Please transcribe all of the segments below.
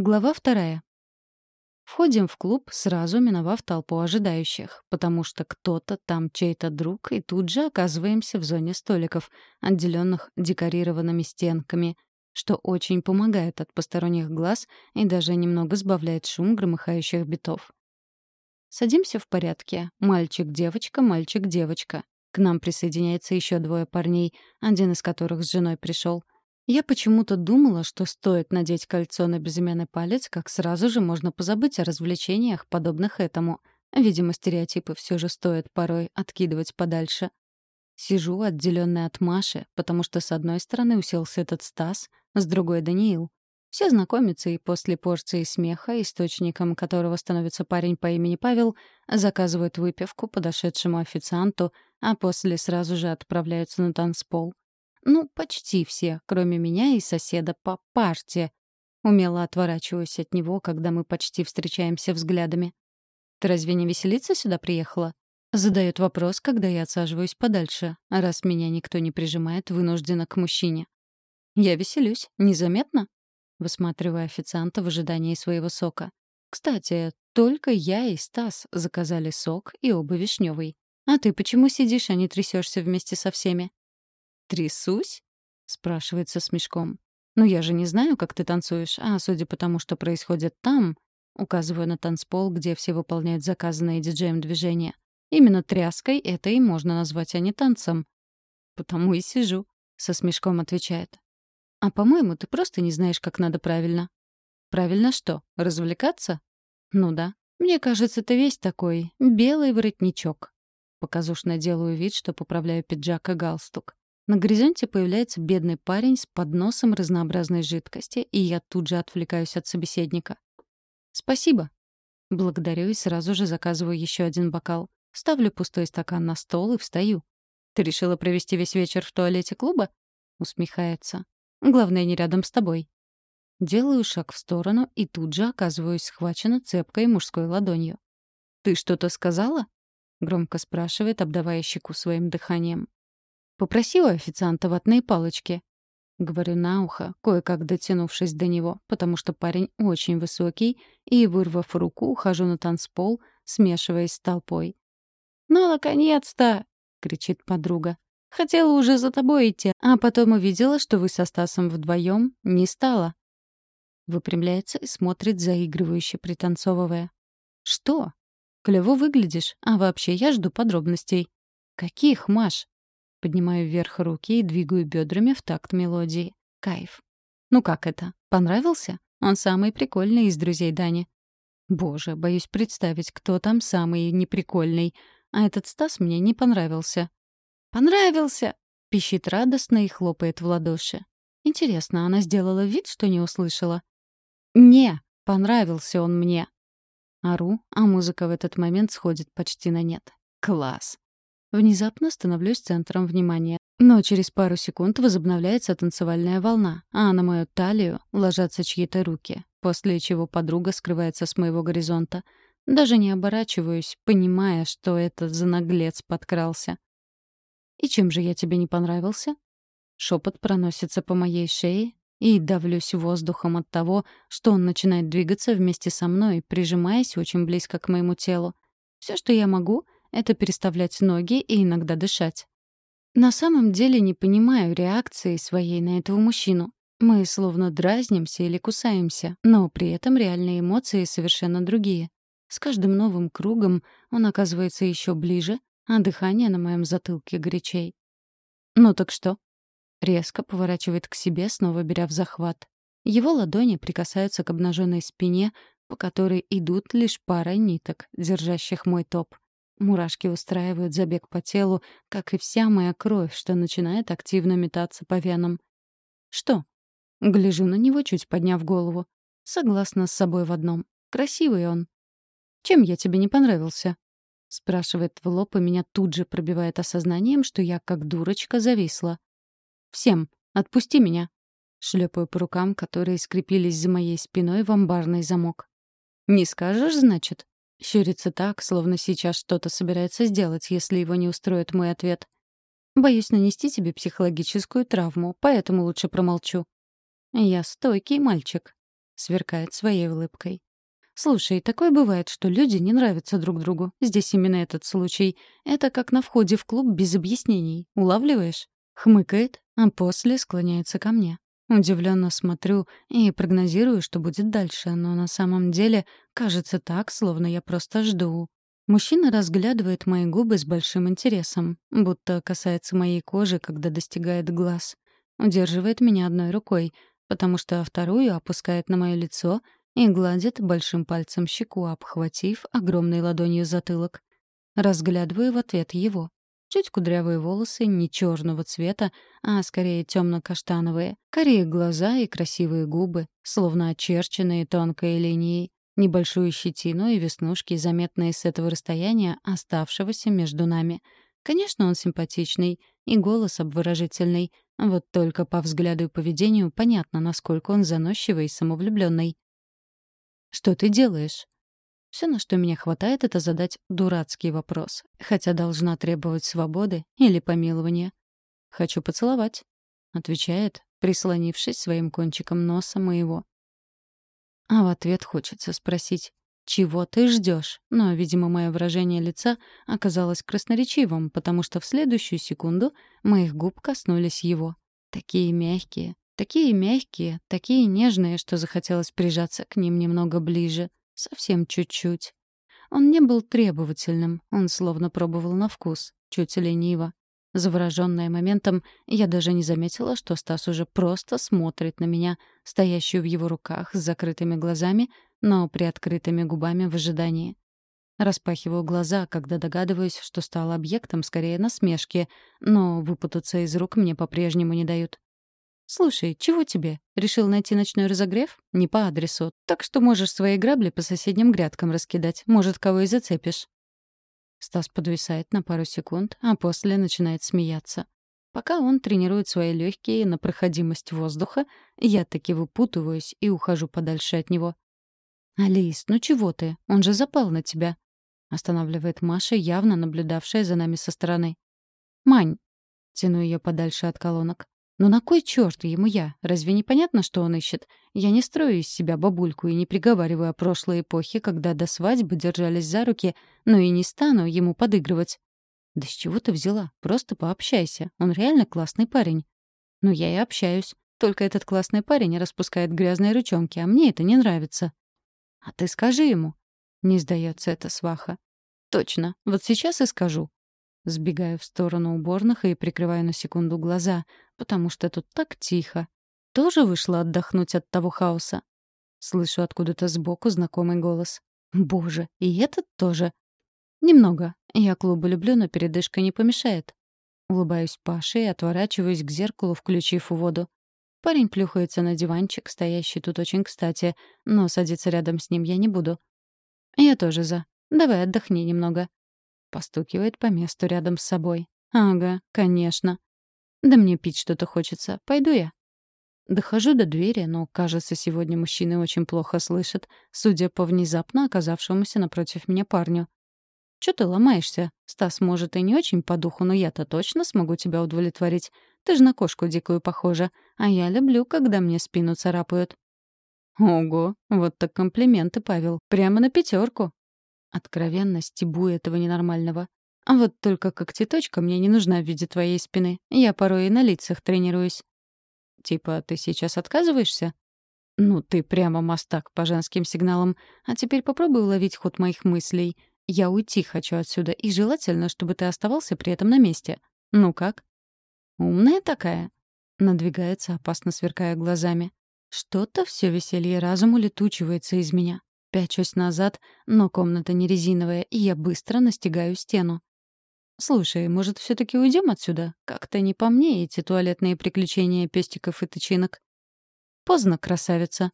Глава вторая. Входим в клуб, сразу миновав толпу ожидающих, потому что кто-то там чей-то друг, и тут же оказываемся в зоне столиков, отделенных декорированными стенками, что очень помогает от посторонних глаз и даже немного сбавляет шум громыхающих битов. Садимся в порядке. Мальчик-девочка, мальчик-девочка. К нам присоединяется еще двое парней, один из которых с женой пришел — я почему-то думала, что стоит надеть кольцо на безымянный палец, как сразу же можно позабыть о развлечениях, подобных этому. Видимо, стереотипы все же стоит порой откидывать подальше. Сижу, отделенная от Маши, потому что с одной стороны уселся этот Стас, с другой — Даниил. Все знакомятся, и после порции смеха, источником которого становится парень по имени Павел, заказывают выпивку подошедшему официанту, а после сразу же отправляются на танцпол. Ну, почти все, кроме меня и соседа по парте. Умело отворачиваюсь от него, когда мы почти встречаемся взглядами. «Ты разве не веселиться сюда приехала?» Задает вопрос, когда я отсаживаюсь подальше, раз меня никто не прижимает, вынуждена к мужчине. «Я веселюсь. Незаметно?» Высматривая официанта в ожидании своего сока. «Кстати, только я и Стас заказали сок и оба вишневый. А ты почему сидишь, а не трясешься вместе со всеми?» «Трясусь?» — спрашивает со смешком. «Ну я же не знаю, как ты танцуешь, а судя по тому, что происходит там...» Указываю на танцпол, где все выполняют заказанные диджеем движения. Именно тряской это и можно назвать, а не танцем. «Потому и сижу», — со смешком отвечает. «А по-моему, ты просто не знаешь, как надо правильно». «Правильно что? Развлекаться?» «Ну да. Мне кажется, ты весь такой. Белый воротничок». Показушно делаю вид, что поправляю пиджак и галстук. На горизонте появляется бедный парень с подносом разнообразной жидкости, и я тут же отвлекаюсь от собеседника. «Спасибо». Благодарю и сразу же заказываю еще один бокал. Ставлю пустой стакан на стол и встаю. «Ты решила провести весь вечер в туалете клуба?» Усмехается. «Главное, не рядом с тобой». Делаю шаг в сторону и тут же оказываюсь схвачена цепкой мужской ладонью. «Ты что-то сказала?» — громко спрашивает, обдавая щеку своим дыханием. Попроси у официанта ватные палочки. Говорю на ухо, кое-как дотянувшись до него, потому что парень очень высокий, и, вырвав руку, ухожу на танцпол, смешиваясь с толпой. «Ну, наконец-то!» — кричит подруга. «Хотела уже за тобой идти, а потом увидела, что вы со Стасом вдвоем не стала». Выпрямляется и смотрит заигрывающе, пританцовывая. «Что? Клево выглядишь, а вообще я жду подробностей». «Каких, Маш?» Поднимаю вверх руки и двигаю бедрами в такт мелодии. Кайф. Ну как это? Понравился? Он самый прикольный из друзей Дани. Боже, боюсь представить, кто там самый неприкольный. А этот Стас мне не понравился. «Понравился!» — пищит радостно и хлопает в ладоши. Интересно, она сделала вид, что не услышала? «Не, понравился он мне!» Ору, а музыка в этот момент сходит почти на нет. Класс. Внезапно становлюсь центром внимания. Но через пару секунд возобновляется танцевальная волна, а на мою талию ложатся чьи-то руки, после чего подруга скрывается с моего горизонта. Даже не оборачиваюсь, понимая, что это за наглец подкрался. «И чем же я тебе не понравился?» Шепот проносится по моей шее, и давлюсь воздухом от того, что он начинает двигаться вместе со мной, прижимаясь очень близко к моему телу. Все, что я могу — это переставлять ноги и иногда дышать. На самом деле не понимаю реакции своей на этого мужчину. Мы словно дразнимся или кусаемся, но при этом реальные эмоции совершенно другие. С каждым новым кругом он оказывается еще ближе, а дыхание на моем затылке горячей. «Ну так что?» Резко поворачивает к себе, снова беря в захват. Его ладони прикасаются к обнаженной спине, по которой идут лишь пара ниток, держащих мой топ. Мурашки устраивают забег по телу, как и вся моя кровь, что начинает активно метаться по венам. «Что?» Гляжу на него, чуть подняв голову. Согласна с собой в одном. Красивый он. «Чем я тебе не понравился?» Спрашивает в лоб, и меня тут же пробивает осознанием, что я, как дурочка, зависла. «Всем, отпусти меня!» Шлепаю по рукам, которые скрепились за моей спиной в амбарный замок. «Не скажешь, значит?» Щурится так, словно сейчас что-то собирается сделать, если его не устроит мой ответ. Боюсь нанести тебе психологическую травму, поэтому лучше промолчу. Я стойкий мальчик. сверкает своей улыбкой. «Слушай, такое бывает, что люди не нравятся друг другу. Здесь именно этот случай. Это как на входе в клуб без объяснений. Улавливаешь?» Хмыкает, а после склоняется ко мне. Удивленно смотрю и прогнозирую, что будет дальше, но на самом деле кажется так, словно я просто жду. Мужчина разглядывает мои губы с большим интересом, будто касается моей кожи, когда достигает глаз. Удерживает меня одной рукой, потому что вторую опускает на мое лицо — и гладит большим пальцем щеку, обхватив огромной ладонью затылок. Разглядываю в ответ его. Чуть кудрявые волосы, не черного цвета, а скорее темно-каштановые, корее глаза и красивые губы, словно очерченные тонкой линией, небольшую щетину и веснушки, заметные с этого расстояния, оставшегося между нами. Конечно, он симпатичный, и голос обворожительный, вот только по взгляду и поведению понятно, насколько он заносчивый и самовлюбленный. Что ты делаешь? Все, на что меня хватает, это задать дурацкий вопрос, хотя должна требовать свободы или помилования. «Хочу поцеловать», — отвечает, прислонившись своим кончиком носа моего. А в ответ хочется спросить, «Чего ты ждешь? Но, видимо, мое выражение лица оказалось красноречивым, потому что в следующую секунду моих губ коснулись его. Такие мягкие, Такие мягкие, такие нежные, что захотелось прижаться к ним немного ближе. Совсем чуть-чуть. Он не был требовательным, он словно пробовал на вкус, чуть лениво. Заворожённая моментом, я даже не заметила, что Стас уже просто смотрит на меня, стоящую в его руках с закрытыми глазами, но приоткрытыми губами в ожидании. Распахиваю глаза, когда догадываюсь, что стал объектом скорее насмешки, но выпутаться из рук мне по-прежнему не дают. «Слушай, чего тебе? Решил найти ночной разогрев? Не по адресу. Так что можешь свои грабли по соседним грядкам раскидать. Может, кого и зацепишь». Стас подвисает на пару секунд, а после начинает смеяться. Пока он тренирует свои легкие на проходимость воздуха, я таки выпутываюсь и ухожу подальше от него. «Алис, ну чего ты? Он же запал на тебя», — останавливает Маша, явно наблюдавшая за нами со стороны. «Мань», — тяну ее подальше от колонок, но на кой черт ему я? Разве не понятно, что он ищет? Я не строю из себя бабульку и не приговариваю о прошлой эпохе, когда до свадьбы держались за руки, но и не стану ему подыгрывать. Да с чего ты взяла? Просто пообщайся. Он реально классный парень. Ну, я и общаюсь. Только этот классный парень распускает грязные ручонки, а мне это не нравится. А ты скажи ему. Не сдается эта сваха. Точно. Вот сейчас и скажу. Сбегаю в сторону уборных и прикрываю на секунду глаза, потому что тут так тихо. Тоже вышла отдохнуть от того хаоса. Слышу откуда-то сбоку знакомый голос. Боже, и этот тоже. Немного. Я клубы люблю, но передышка не помешает. Улыбаюсь Паше и отворачиваюсь к зеркалу, включив воду. Парень плюхается на диванчик, стоящий тут очень кстати, но садиться рядом с ним я не буду. Я тоже за. Давай отдохни немного. Постукивает по месту рядом с собой. Ага, конечно. Да мне пить что-то хочется. Пойду я. Дохожу до двери, но, кажется, сегодня мужчины очень плохо слышат, судя по внезапно оказавшемуся напротив меня парню. «Чё ты ломаешься? Стас, может, и не очень по духу, но я-то точно смогу тебя удовлетворить. Ты же на кошку дикую похожа, а я люблю, когда мне спину царапают». «Ого, вот так комплименты, Павел. Прямо на пятерку. Откровенно стебу этого ненормального. А вот только когтеточка мне не нужна в виде твоей спины. Я порой и на лицах тренируюсь. Типа, ты сейчас отказываешься? Ну, ты прямо мастак по женским сигналам. А теперь попробуй уловить ход моих мыслей. Я уйти хочу отсюда, и желательно, чтобы ты оставался при этом на месте. Ну как? Умная такая. Надвигается, опасно сверкая глазами. Что-то все веселье разум улетучивается из меня. Пячусь назад, но комната не резиновая, и я быстро настигаю стену. «Слушай, может, все таки уйдем отсюда? Как-то не по мне эти туалетные приключения пестиков и тычинок». «Поздно, красавица».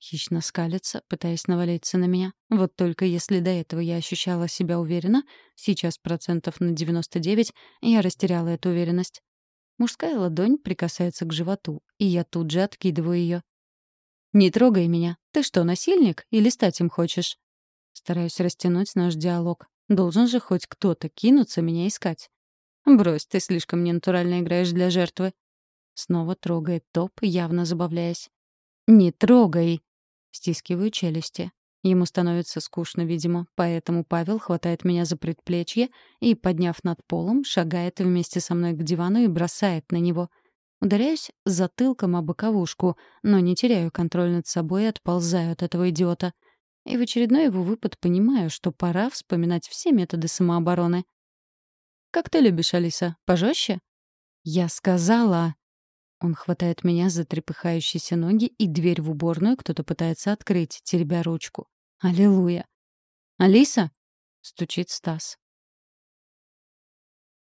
Хищно скалится, пытаясь навалиться на меня. Вот только если до этого я ощущала себя уверенно, сейчас процентов на 99 я растеряла эту уверенность. Мужская ладонь прикасается к животу, и я тут же откидываю ее. «Не трогай меня. Ты что, насильник или стать им хочешь?» Стараюсь растянуть наш диалог. Должен же хоть кто-то кинуться меня искать. «Брось, ты слишком ненатурально играешь для жертвы». Снова трогает топ, явно забавляясь. «Не трогай!» Стискиваю челюсти. Ему становится скучно, видимо, поэтому Павел хватает меня за предплечье и, подняв над полом, шагает вместе со мной к дивану и бросает на него. Ударяюсь затылком о боковушку, но не теряю контроль над собой и отползаю от этого идиота. И в очередной его выпад понимаю, что пора вспоминать все методы самообороны. «Как ты любишь, Алиса? Пожестче?» «Я сказала...» Он хватает меня за трепыхающиеся ноги, и дверь в уборную кто-то пытается открыть, теребя ручку. Аллилуйя. «Алиса?» — стучит Стас.